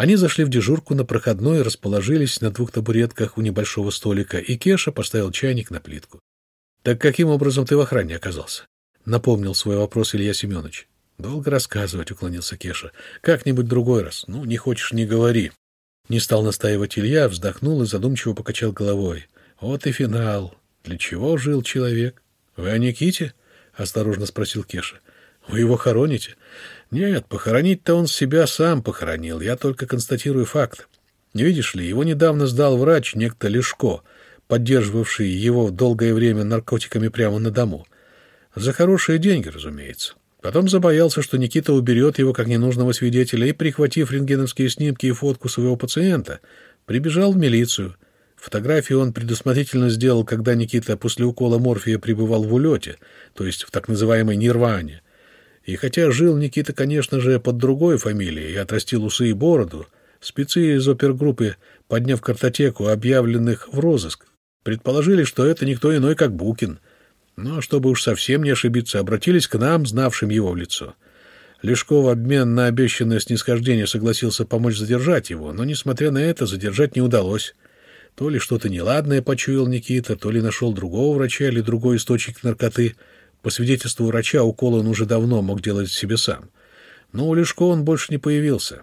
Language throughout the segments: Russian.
Они зашли в дежурку на проходной, расположились на двух табуретках у небольшого столика, и Кеша поставил чайник на плитку. — Так каким образом ты в охране оказался? — напомнил свой вопрос Илья Семенович. — Долго рассказывать, — уклонился Кеша. — Как-нибудь другой раз. Ну, не хочешь — не говори. Не стал настаивать Илья, вздохнул и задумчиво покачал головой. Вот и финал. Для чего жил человек? — Вы о Никите? — осторожно спросил Кеша. — Вы его хороните? — Нет, похоронить-то он себя сам похоронил. Я только констатирую факт. Видишь ли, его недавно сдал врач, некто Лешко, поддерживавший его долгое время наркотиками прямо на дому. За хорошие деньги, разумеется. Потом забоялся, что Никита уберет его как ненужного свидетеля, и, прихватив рентгеновские снимки и фотку своего пациента, прибежал в милицию. Фотографию он предусмотрительно сделал, когда Никита после укола морфия пребывал в улете, то есть в так называемой нирване. И хотя жил Никита, конечно же, под другой фамилией и отрастил усы и бороду, спецы из опергруппы, подняв картотеку объявленных в розыск, предположили, что это никто иной, как Букин — но, чтобы уж совсем не ошибиться, обратились к нам, знавшим его в лицо. Лешко в обмен на обещанное снисхождение согласился помочь задержать его, но, несмотря на это, задержать не удалось. То ли что-то неладное почуял Никита, то ли нашел другого врача или другой источник наркоты. По свидетельству врача, укол он уже давно мог делать себе сам. Но у Лешко он больше не появился.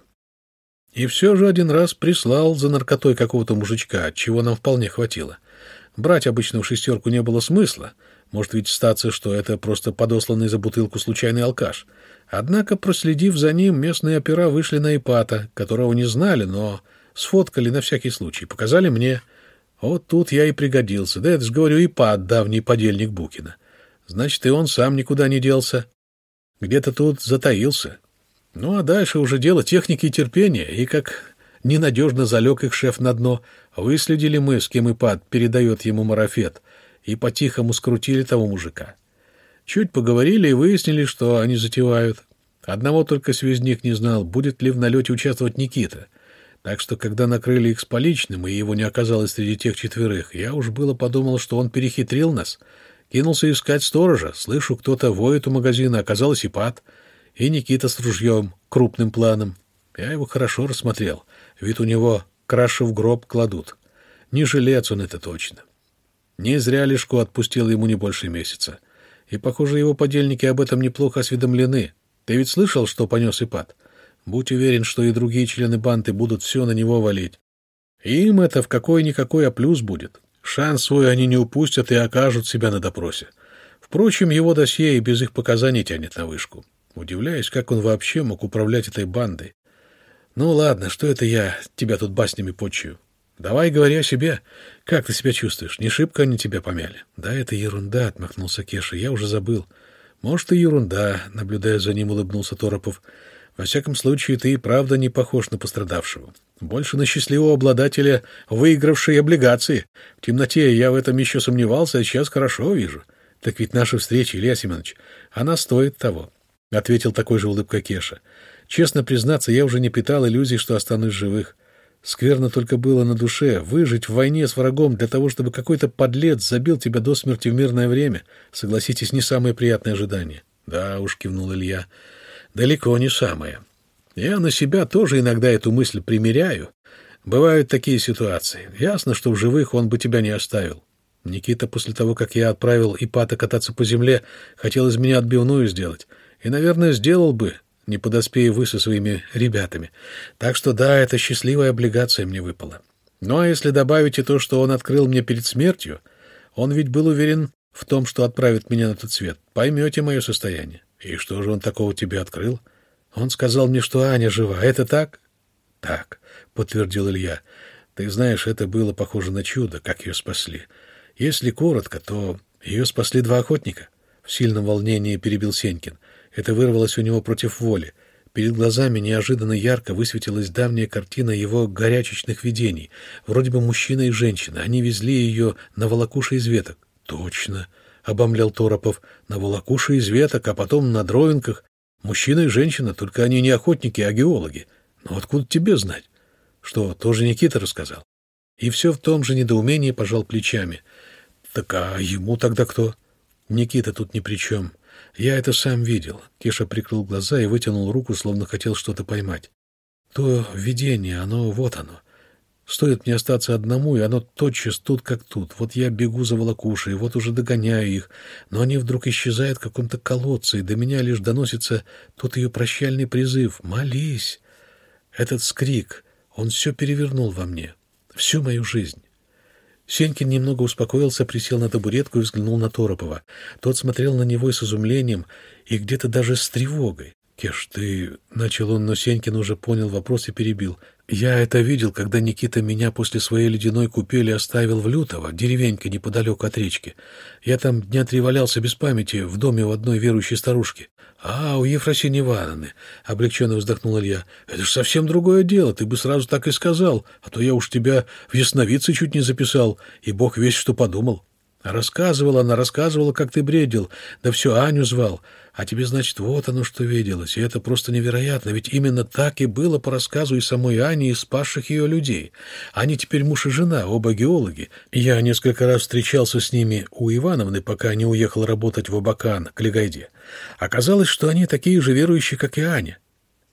И все же один раз прислал за наркотой какого-то мужичка, чего нам вполне хватило. Брать обычную шестерку не было смысла — может ведь статься, что это просто подосланный за бутылку случайный алкаш. Однако, проследив за ним, местные опера вышли на Ипата, которого не знали, но сфоткали на всякий случай, показали мне. Вот тут я и пригодился. Да это ж, говорю, Ипат, давний подельник Букина. Значит, и он сам никуда не делся. Где-то тут затаился. Ну, а дальше уже дело техники и терпения, и как ненадежно залег их шеф на дно, выследили мы, с кем Ипат передает ему марафет — и по-тихому скрутили того мужика. Чуть поговорили и выяснили, что они затевают. Одного только связник не знал, будет ли в налете участвовать Никита. Так что, когда накрыли их с поличным, и его не оказалось среди тех четверых, я уж было подумал, что он перехитрил нас. Кинулся искать сторожа. Слышу, кто-то воет у магазина, оказалось и пад. И Никита с ружьем, крупным планом. Я его хорошо рассмотрел. Вид у него краши в гроб кладут. Не жилец он это точно. Не зря Лешко отпустил ему не больше месяца. И, похоже, его подельники об этом неплохо осведомлены. Ты ведь слышал, что понес Ипат? Будь уверен, что и другие члены банды будут все на него валить. Им это в какой-никакой, а плюс будет. Шанс свой они не упустят и окажут себя на допросе. Впрочем, его досье и без их показаний тянет на вышку. Удивляюсь, как он вообще мог управлять этой бандой. Ну ладно, что это я тебя тут баснями почую? Давай говори о себе. Как ты себя чувствуешь? Не шибко они тебя помяли? Да это ерунда, отмахнулся Кеша. Я уже забыл. Может, и ерунда, наблюдая за ним, улыбнулся Торопов. Во всяком случае, ты и правда не похож на пострадавшего. Больше на счастливого обладателя выигравшей облигации. В темноте я в этом еще сомневался, а сейчас хорошо вижу. Так ведь наша встреча, Илья Семенович, она стоит того, — ответил такой же улыбкой Кеша. Честно признаться, я уже не питал иллюзий, что останусь живых. Скверно только было на душе выжить в войне с врагом для того, чтобы какой-то подлец забил тебя до смерти в мирное время. Согласитесь, не самое приятное ожидание. Да уж, кивнул Илья, далеко не самое. Я на себя тоже иногда эту мысль примеряю. Бывают такие ситуации. Ясно, что в живых он бы тебя не оставил. Никита после того, как я отправил Ипата кататься по земле, хотел из меня отбивную сделать. И, наверное, сделал бы, не подоспея вы со своими ребятами. Так что да, это счастливая облигация мне выпала. Ну а если добавите то, что он открыл мне перед смертью, он ведь был уверен в том, что отправит меня на тот свет. Поймете мое состояние. И что же он такого тебе открыл? Он сказал мне, что Аня жива. Это так? Так, подтвердил Илья. Ты знаешь, это было похоже на чудо, как ее спасли. Если коротко, то ее спасли два охотника. В сильном волнении перебил Сенькин. Это вырвалось у него против воли. Перед глазами неожиданно ярко высветилась давняя картина его горячечных видений. Вроде бы мужчина и женщина. Они везли ее на волокуши из веток. «Точно!» — обомлял Торопов. «На волокуши из веток, а потом на дровинках. Мужчина и женщина, только они не охотники, а геологи. Но откуда тебе знать?» «Что, тоже Никита рассказал?» И все в том же недоумении пожал плечами. «Так а ему тогда кто?» «Никита тут ни при чем. Я это сам видел. Кеша прикрыл глаза и вытянул руку, словно хотел что-то поймать. То видение, оно вот оно. Стоит мне остаться одному, и оно тотчас тут как тут. Вот я бегу за волокушей, вот уже догоняю их, но они вдруг исчезают в каком-то колодце, и до меня лишь доносится тот ее прощальный призыв «Молись!». Этот скрик, он все перевернул во мне, всю мою жизнь. Сенькин немного успокоился, присел на табуретку и взглянул на Торопова. Тот смотрел на него с изумлением и где-то даже с тревогой. «Кеш, ты...» — начал он, но Сенькин уже понял вопрос и перебил. «Я это видел, когда Никита меня после своей ледяной купели оставил в Лютово, деревенька неподалеку от речки. Я там дня три валялся без памяти в доме у одной верующей старушки. «А, у Ефросиньи Ивановны», — облегченно вздохнул Илья. «Это ж совсем другое дело, ты бы сразу так и сказал, а то я уж тебя в ясновидцы чуть не записал, и бог весь что подумал». Рассказывала она, рассказывала, как ты бредил, да все Аню звал. А тебе, значит, вот оно что виделось, и это просто невероятно, ведь именно так и было по рассказу и самой Ани, и спасших ее людей. Они теперь муж и жена, оба геологи. Я несколько раз встречался с ними у Ивановны, пока не уехал работать в Абакан, к Легайде. Оказалось, что они такие же верующие, как и Аня.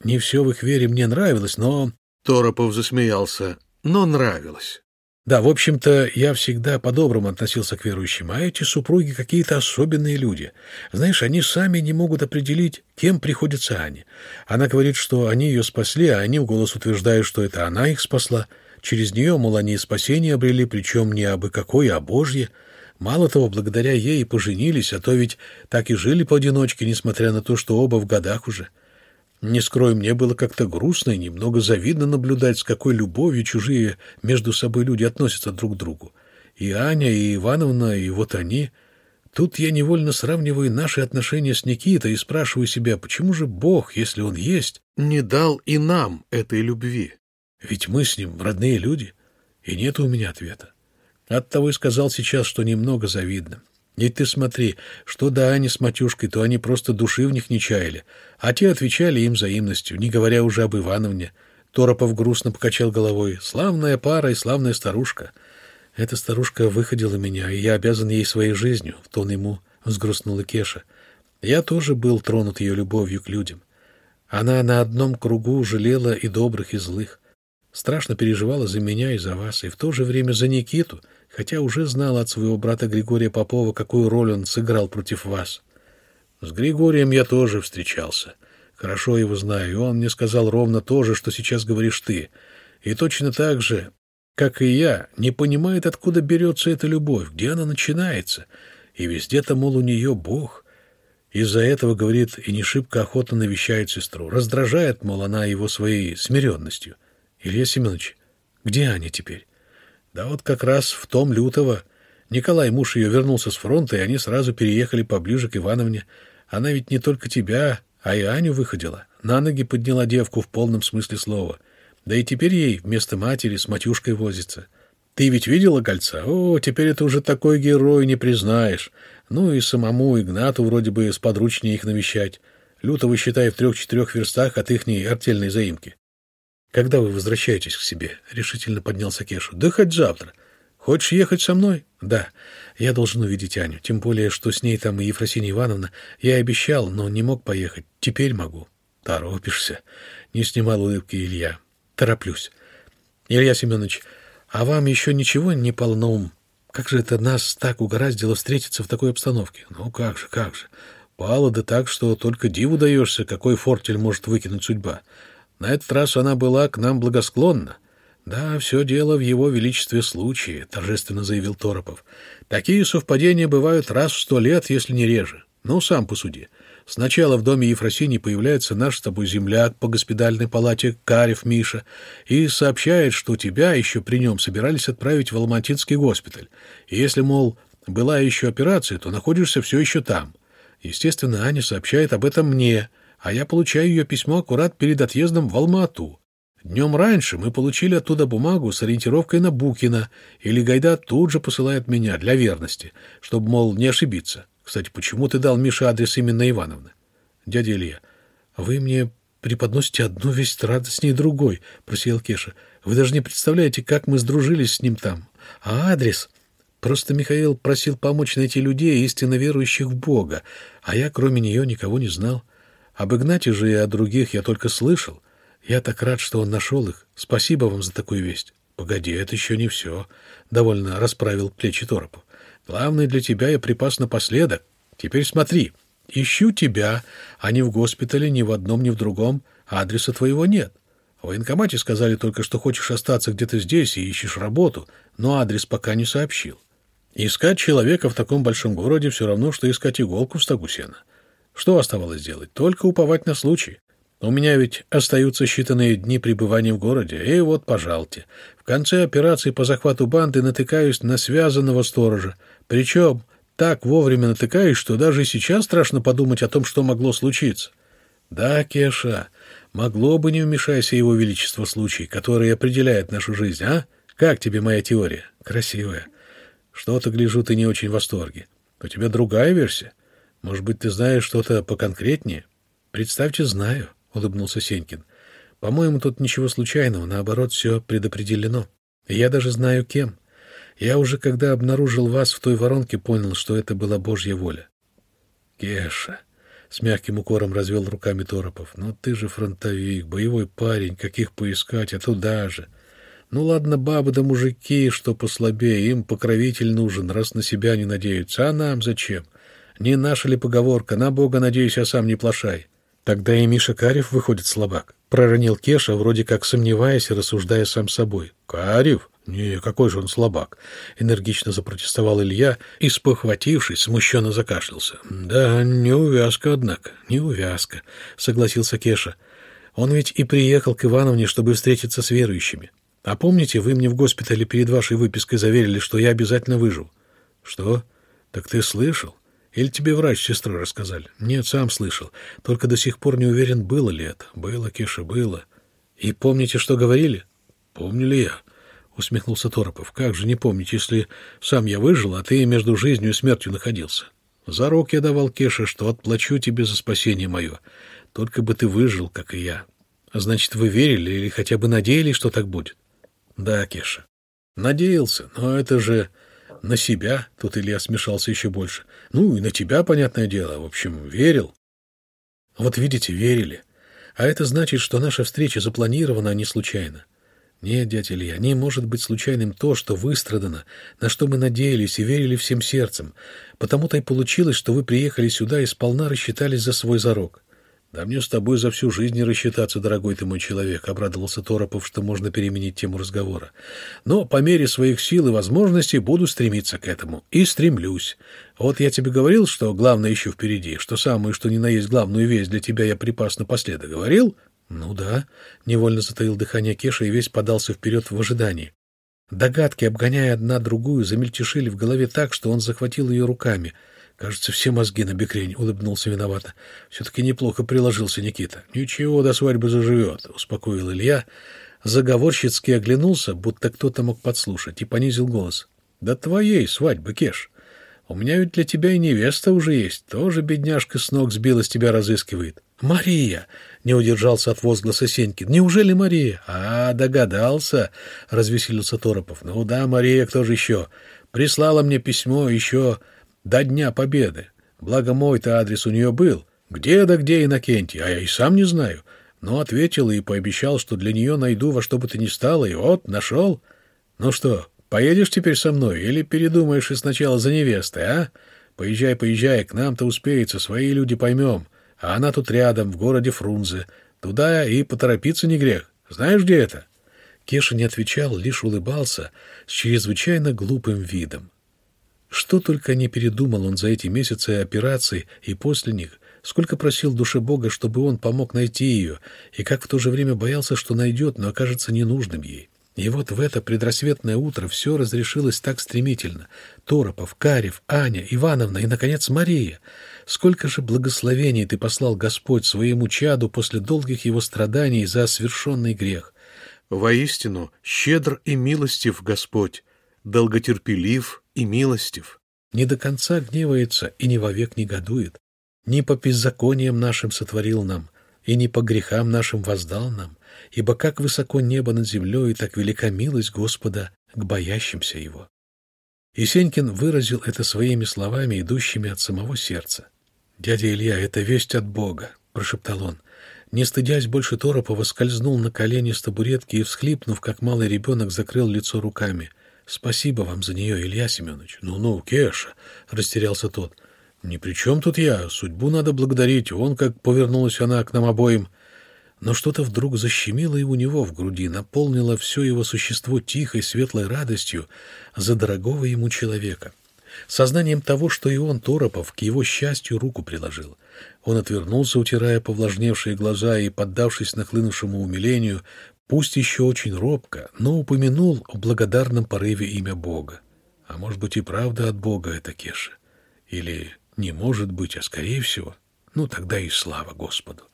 Не все в их вере мне нравилось, но... Торопов засмеялся. Но нравилось. Да, в общем-то, я всегда по-доброму относился к верующим, а эти супруги какие-то особенные люди. Знаешь, они сами не могут определить, кем приходится Ане. Она говорит, что они ее спасли, а они в голос утверждают, что это она их спасла. Через нее, мол, они спасение обрели, причем не абы какое, а Божье. Мало того, благодаря ей и поженились, а то ведь так и жили поодиночке, несмотря на то, что оба в годах уже. Не скрою, мне было как-то грустно и немного завидно наблюдать, с какой любовью чужие между собой люди относятся друг к другу. И Аня, и Ивановна, и вот они. Тут я невольно сравниваю наши отношения с Никитой и спрашиваю себя, почему же Бог, если Он есть, не дал и нам этой любви? Ведь мы с Ним родные люди, и нет у меня ответа. Оттого и сказал сейчас, что немного завидно. И ты смотри, что да Ани с Матюшкой, то они просто души в них не чаяли, а те отвечали им взаимностью, не говоря уже об Ивановне. Торопов грустно покачал головой. «Славная пара и славная старушка». «Эта старушка выходила меня, и я обязан ей своей жизнью», — в тон ему взгрустнула Кеша. «Я тоже был тронут ее любовью к людям. Она на одном кругу жалела и добрых, и злых. Страшно переживала за меня и за вас, и в то же время за Никиту, хотя уже знала от своего брата Григория Попова, какую роль он сыграл против вас. С Григорием я тоже встречался. Хорошо его знаю, и он мне сказал ровно то же, что сейчас говоришь ты. И точно так же, как и я, не понимает, откуда берется эта любовь, где она начинается. И везде-то, мол, у нее Бог. Из-за этого, говорит, и не шибко охотно навещает сестру. Раздражает, мол, она его своей смиренностью. Илья Семенович, где Аня теперь? Да вот как раз в том лютого. Николай, муж ее, вернулся с фронта, и они сразу переехали поближе к Ивановне. Она ведь не только тебя, а и Аню выходила. На ноги подняла девку в полном смысле слова. Да и теперь ей вместо матери с матюшкой возится. Ты ведь видела кольца? О, теперь это уже такой герой, не признаешь. Ну и самому Игнату вроде бы сподручнее их навещать. Лютого, считай, в трех-четырех верстах от ихней артельной заимки. «Когда вы возвращаетесь к себе?» — решительно поднялся Кешу. «Да хоть завтра. Хочешь ехать со мной?» «Да. Я должен увидеть Аню. Тем более, что с ней там и Ефросинья Ивановна. Я обещал, но не мог поехать. Теперь могу». «Торопишься?» — не снимал улыбки Илья. «Тороплюсь. Илья Семенович, а вам еще ничего не полно Как же это нас так угораздило встретиться в такой обстановке? Ну как же, как же. Пало да так, что только диву даешься, какой фортель может выкинуть судьба. На этот раз она была к нам благосклонна. «Да, все дело в его величестве случае», — торжественно заявил Торопов. «Такие совпадения бывают раз в сто лет, если не реже. Ну, сам посуди. Сначала в доме Ефросини появляется наш с тобой земляк по госпитальной палате Карев Миша и сообщает, что тебя еще при нем собирались отправить в Алматинский госпиталь. И если, мол, была еще операция, то находишься все еще там. Естественно, Аня сообщает об этом мне — а я получаю ее письмо аккурат перед отъездом в Алмату. Днем раньше мы получили оттуда бумагу с ориентировкой на Букина, или Гайда тут же посылает меня для верности, чтобы, мол, не ошибиться. Кстати, почему ты дал Мише адрес именно Ивановны? Дядя Илья, вы мне преподносите одну весть радостнее другой, — просиял Кеша. Вы даже не представляете, как мы сдружились с ним там. А адрес... Просто Михаил просил помочь найти людей, истинно верующих в Бога, а я, кроме нее, никого не знал. Об Игнате же и о других я только слышал. Я так рад, что он нашел их. Спасибо вам за такую весть. Погоди, это еще не все. Довольно расправил плечи Торопов. Главное для тебя я припас напоследок. Теперь смотри. Ищу тебя, а ни в госпитале, ни в одном, ни в другом. Адреса твоего нет. В военкомате сказали только, что хочешь остаться где-то здесь и ищешь работу, но адрес пока не сообщил. Искать человека в таком большом городе все равно, что искать иголку в стогу сена. Что оставалось делать? Только уповать на случай. У меня ведь остаются считанные дни пребывания в городе, и вот, пожалуйте, в конце операции по захвату банды натыкаюсь на связанного сторожа. Причем так вовремя натыкаюсь, что даже сейчас страшно подумать о том, что могло случиться. Да, Кеша, могло бы не вмешайся его величество случай, который определяет нашу жизнь, а? Как тебе моя теория? Красивая. Что-то, гляжу, ты не очень в восторге. У тебя другая версия? Может быть, ты знаешь что-то поконкретнее? Представьте, знаю. — улыбнулся Сенькин. «По-моему, тут ничего случайного, наоборот, все предопределено. Я даже знаю, кем. Я уже, когда обнаружил вас в той воронке, понял, что это была Божья воля». «Кеша!» — с мягким укором развел руками Торопов. «Ну ты же фронтовик, боевой парень, каких поискать, а туда же. Ну ладно, бабы да мужики, что послабее, им покровитель нужен, раз на себя не надеются. А нам зачем? Не наша ли поговорка? На Бога надеюсь, а сам не плашай». Тогда и Миша Карев выходит слабак. Проронил Кеша, вроде как сомневаясь и рассуждая сам собой. Карев? Не, какой же он слабак. Энергично запротестовал Илья и, спохватившись, смущенно закашлялся. Да, не увязка, однако, не увязка, согласился Кеша. Он ведь и приехал к Ивановне, чтобы встретиться с верующими. А помните, вы мне в госпитале перед вашей выпиской заверили, что я обязательно выживу? Что? Так ты слышал? Или тебе врач с сестрой рассказали? Нет, сам слышал. Только до сих пор не уверен, было ли это. Было, Кеша, было. И помните, что говорили? Помнили я. Усмехнулся Торопов. Как же не помнить, если сам я выжил, а ты между жизнью и смертью находился? Зарок я давал Кеше, что отплачу тебе за спасение мое. Только бы ты выжил, как и я. А значит, вы верили или хотя бы надеялись, что так будет? Да, Кеша. Надеялся, но это же на себя, тут Илья смешался еще больше. Ну, и на тебя, понятное дело. В общем, верил. Вот видите, верили. А это значит, что наша встреча запланирована, а не случайно. Нет, дядя Илья, не может быть случайным то, что выстрадано, на что мы надеялись и верили всем сердцем. Потому-то и получилось, что вы приехали сюда и сполна рассчитались за свой зарок. «Да мне с тобой за всю жизнь не рассчитаться, дорогой ты мой человек», — обрадовался Торопов, что можно переменить тему разговора. «Но по мере своих сил и возможностей буду стремиться к этому. И стремлюсь. Вот я тебе говорил, что главное еще впереди, что самое, что ни на есть главную вещь для тебя я припас напоследок. Говорил?» «Ну да», — невольно затаил дыхание Кеша и весь подался вперед в ожидании. Догадки, обгоняя одна другую, замельтешили в голове так, что он захватил ее руками — Кажется, все мозги на бекрень, — улыбнулся виновато. Все-таки неплохо приложился Никита. Ничего, до свадьбы заживет, — успокоил Илья. Заговорщицки оглянулся, будто кто-то мог подслушать, и понизил голос. Да твоей свадьбы, Кеш. У меня ведь для тебя и невеста уже есть. Тоже бедняжка с ног сбилась, тебя разыскивает. Мария! — не удержался от возгласа Сенькин. Неужели Мария? А, догадался, — развеселился Торопов. Ну да, Мария, кто же еще? Прислала мне письмо еще до Дня Победы. Благо мой-то адрес у нее был. Где да где Иннокентий, а я и сам не знаю. Но ответил и пообещал, что для нее найду во что бы то ни стало, и вот, нашел. Ну что, поедешь теперь со мной или передумаешь и сначала за невестой, а? Поезжай, поезжай, к нам-то успеется, свои люди поймем. А она тут рядом, в городе Фрунзе. Туда и поторопиться не грех. Знаешь, где это?» Кеша не отвечал, лишь улыбался с чрезвычайно глупым видом. Что только не передумал он за эти месяцы операций и после них, сколько просил душе Бога, чтобы он помог найти ее, и как в то же время боялся, что найдет, но окажется ненужным ей. И вот в это предрассветное утро все разрешилось так стремительно. Торопов, Карев, Аня, Ивановна и, наконец, Мария. Сколько же благословений ты послал Господь своему чаду после долгих его страданий за совершенный грех. Воистину, щедр и милостив Господь, долготерпелив и милостив, не до конца гневается и не вовек негодует, не по беззакониям нашим сотворил нам, и не по грехам нашим воздал нам, ибо как высоко небо над землей, так велика милость Господа к боящимся Его. И Сенькин выразил это своими словами, идущими от самого сердца. «Дядя Илья, это весть от Бога», — прошептал он. Не стыдясь больше Торопова, скользнул на колени с табуретки и, всхлипнув, как малый ребенок, закрыл лицо руками. «Спасибо вам за нее, Илья Семенович». «Ну-ну, Кеша», — растерялся тот. «Ни при чем тут я. Судьбу надо благодарить. Он как повернулась она к нам обоим». Но что-то вдруг защемило и у него в груди, наполнило все его существо тихой, светлой радостью за дорогого ему человека. Сознанием того, что и он, Торопов, к его счастью руку приложил. Он отвернулся, утирая повлажневшие глаза и, поддавшись нахлынувшему умилению, пусть еще очень робко, но упомянул в благодарном порыве имя Бога. А может быть и правда от Бога это Кеша? Или не может быть, а скорее всего? Ну, тогда и слава Господу.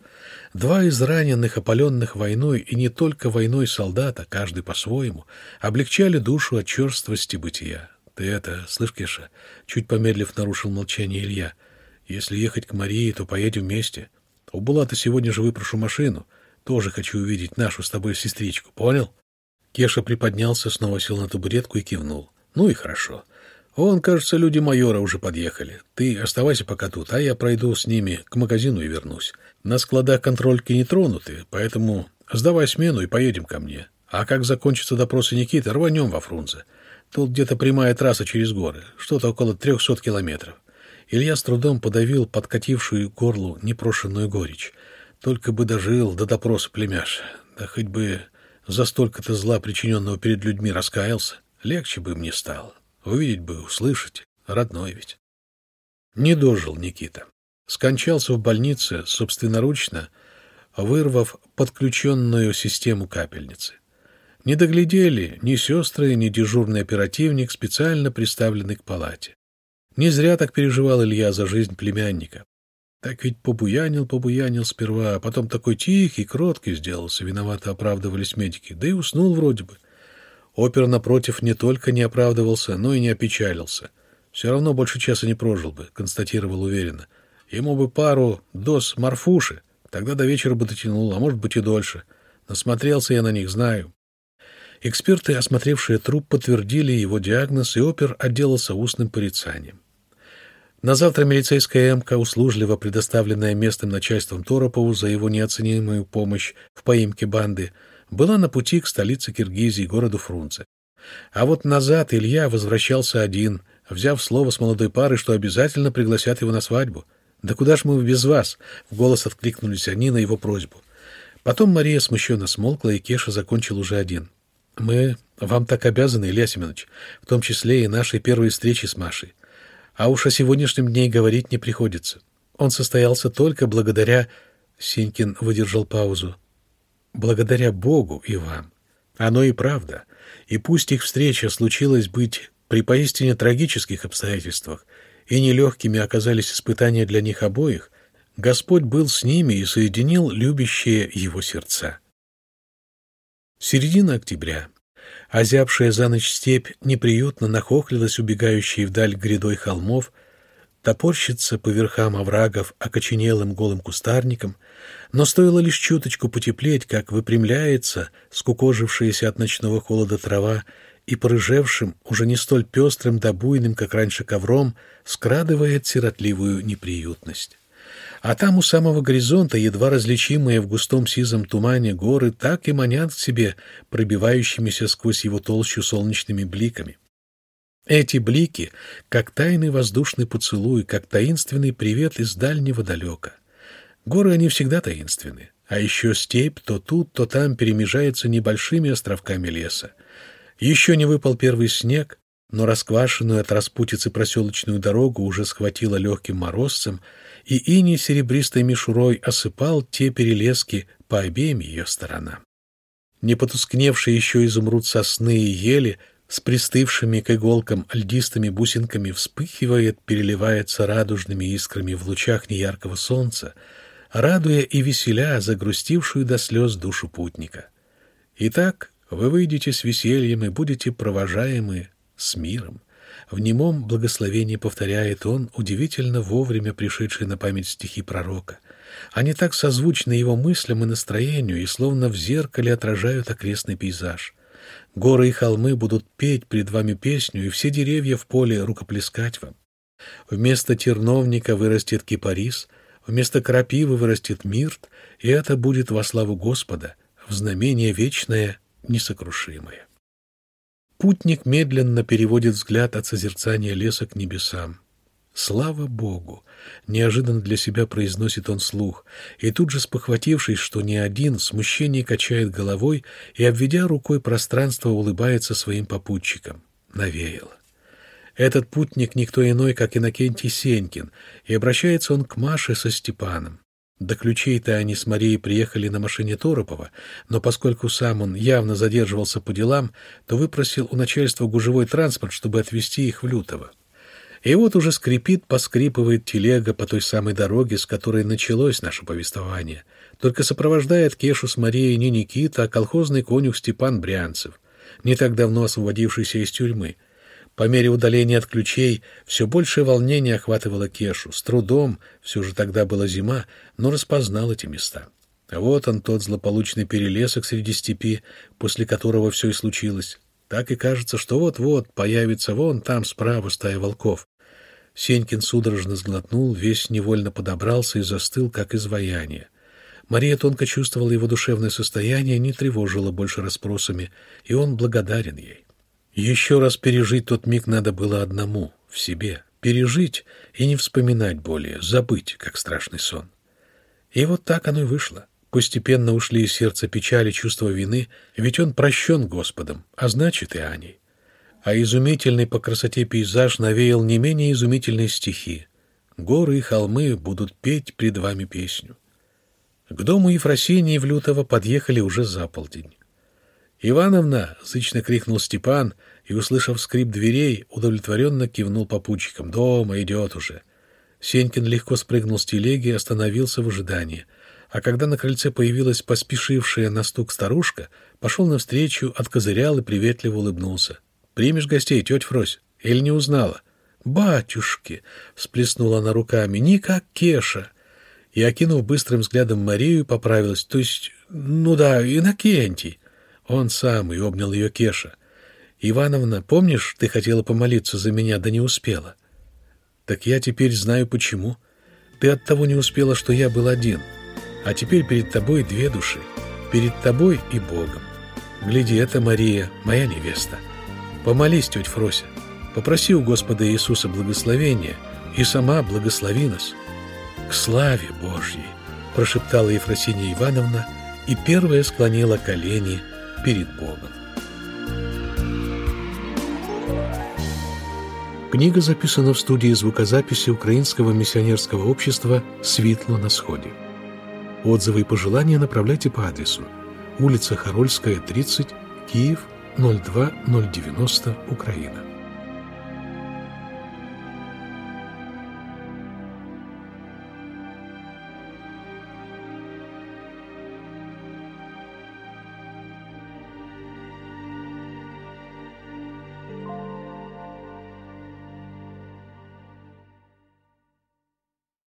Два из раненых, опаленных войной, и не только войной солдата, каждый по-своему, облегчали душу от черствости бытия. Ты это, слышь, Кеша, чуть помедлив нарушил молчание Илья, если ехать к Марии, то поедем вместе. У Булата сегодня же выпрошу машину. Тоже хочу увидеть нашу с тобой сестричку, понял? Кеша приподнялся, снова сел на табуретку и кивнул. Ну и хорошо. Он, кажется, люди майора уже подъехали. Ты оставайся пока тут, а я пройду с ними к магазину и вернусь. На складах контрольки не тронуты, поэтому сдавай смену и поедем ко мне. А как закончится допросы Никиты, рванем во Фрунзе. Тут где-то прямая трасса через горы, что-то около трехсот километров. Илья с трудом подавил подкатившую горлу непрошенную горечь. Только бы дожил до допроса племяш, да хоть бы за столько-то зла, причиненного перед людьми, раскаялся. Легче бы мне стало. Увидеть бы, услышать. Родной ведь. Не дожил Никита. Скончался в больнице собственноручно, вырвав подключенную систему капельницы. Не доглядели ни сестры, ни дежурный оперативник, специально приставленный к палате. Не зря так переживал Илья за жизнь племянника. Так ведь побуянил, побуянил сперва, а потом такой тихий, кроткий сделался, виновато оправдывались медики, да и уснул вроде бы. Опер, напротив, не только не оправдывался, но и не опечалился. Все равно больше часа не прожил бы, констатировал уверенно. Ему бы пару доз морфуши, тогда до вечера бы дотянул, а может быть и дольше. Насмотрелся я на них, знаю. Эксперты, осмотревшие труп, подтвердили его диагноз, и опер отделался устным порицанием. На завтра милицейская МК, услужливо предоставленная местным начальством Торопову за его неоценимую помощь в поимке банды, была на пути к столице Киргизии, городу Фрунзе. А вот назад Илья возвращался один, взяв слово с молодой парой, что обязательно пригласят его на свадьбу. «Да куда ж мы без вас?» — в голос откликнулись они на его просьбу. Потом Мария смущенно смолкла, и Кеша закончил уже один. «Мы вам так обязаны, Илья Семенович, в том числе и нашей первой встречи с Машей. А уж о сегодняшнем дне говорить не приходится. Он состоялся только благодаря...» Синькин выдержал паузу благодаря Богу и вам. Оно и правда. И пусть их встреча случилась быть при поистине трагических обстоятельствах, и нелегкими оказались испытания для них обоих, Господь был с ними и соединил любящие его сердца. Середина октября. Озябшая за ночь степь неприютно нахохлилась убегающей вдаль грядой холмов, топорщится по верхам оврагов окоченелым голым кустарником, но стоило лишь чуточку потеплеть, как выпрямляется скукожившаяся от ночного холода трава и порыжевшим, уже не столь пестрым да буйным, как раньше ковром, скрадывает сиротливую неприютность. А там у самого горизонта, едва различимые в густом сизом тумане горы, так и манят к себе пробивающимися сквозь его толщу солнечными бликами. Эти блики, как тайный воздушный поцелуй, как таинственный привет из дальнего далека. Горы они всегда таинственны, а еще степь то тут, то там перемежается небольшими островками леса. Еще не выпал первый снег, но расквашенную от распутицы проселочную дорогу уже схватило легким морозцем, и иней серебристой мишурой осыпал те перелески по обеим ее сторонам. Не потускневшие еще изумруд сосны и ели с пристывшими к иголкам льдистыми бусинками вспыхивает, переливается радужными искрами в лучах неяркого солнца, радуя и веселя загрустившую до слез душу путника. Итак, вы выйдете с весельем и будете провожаемы с миром. В немом благословении повторяет он, удивительно вовремя пришедшие на память стихи пророка. Они так созвучны его мыслям и настроению и словно в зеркале отражают окрестный пейзаж. Горы и холмы будут петь пред вами песню, и все деревья в поле рукоплескать вам. Вместо терновника вырастет кипарис, Вместо крапивы вырастет мирт, и это будет во славу Господа, в знамение вечное, несокрушимое. Путник медленно переводит взгляд от созерцания леса к небесам. «Слава Богу!» — неожиданно для себя произносит он слух, и тут же спохватившись, что не один, в смущении качает головой и, обведя рукой пространство, улыбается своим попутчикам. Навеяло. Этот путник никто иной, как Иннокентий Сенькин, и обращается он к Маше со Степаном. До ключей-то они с Марией приехали на машине Торопова, но поскольку сам он явно задерживался по делам, то выпросил у начальства гужевой транспорт, чтобы отвезти их в Лютово. И вот уже скрипит, поскрипывает телега по той самой дороге, с которой началось наше повествование. Только сопровождает Кешу с Марией не Никита, а колхозный конюх Степан Брянцев, не так давно освободившийся из тюрьмы. По мере удаления от ключей все большее волнение охватывало Кешу. С трудом, все же тогда была зима, но распознал эти места. А вот он, тот злополучный перелесок среди степи, после которого все и случилось. Так и кажется, что вот-вот появится вон там справа стая волков. Сенькин судорожно сглотнул, весь невольно подобрался и застыл, как изваяние. Мария тонко чувствовала его душевное состояние, не тревожила больше расспросами, и он благодарен ей. Еще раз пережить тот миг надо было одному, в себе. Пережить и не вспоминать более, забыть, как страшный сон. И вот так оно и вышло. Постепенно ушли из сердца печали, чувства вины, ведь он прощен Господом, а значит и Аней а изумительный по красоте пейзаж навеял не менее изумительные стихи. Горы и холмы будут петь пред вами песню. К дому Ефросинии в Лютово подъехали уже за полдень. «Ивановна!» — зычно крикнул Степан и, услышав скрип дверей, удовлетворенно кивнул попутчикам. «Дома идет уже!» Сенькин легко спрыгнул с телеги и остановился в ожидании. А когда на крыльце появилась поспешившая на стук старушка, пошел навстречу, откозырял и приветливо улыбнулся. Примешь гостей, тетя Фрось? Или не узнала? «Батюшки!» — всплеснула она руками. «Не Кеша!» И, окинув быстрым взглядом Марию, поправилась. «То есть, ну да, Иннокентий!» Он сам и обнял ее Кеша. «Ивановна, помнишь, ты хотела помолиться за меня, да не успела?» «Так я теперь знаю, почему. Ты от того не успела, что я был один. А теперь перед тобой две души. Перед тобой и Богом. Гляди, это Мария, моя невеста». Помолись, тетя Фрося, попроси у Господа Иисуса благословения и сама благослови нас. К славе Божьей, прошептала Ефросинья Ивановна и первая склонила колени перед Богом. Книга записана в студии звукозаписи Украинского миссионерского общества «Светло на сходе». Отзывы и пожелания направляйте по адресу улица Харольская, 30, Киев, 02090 Украина.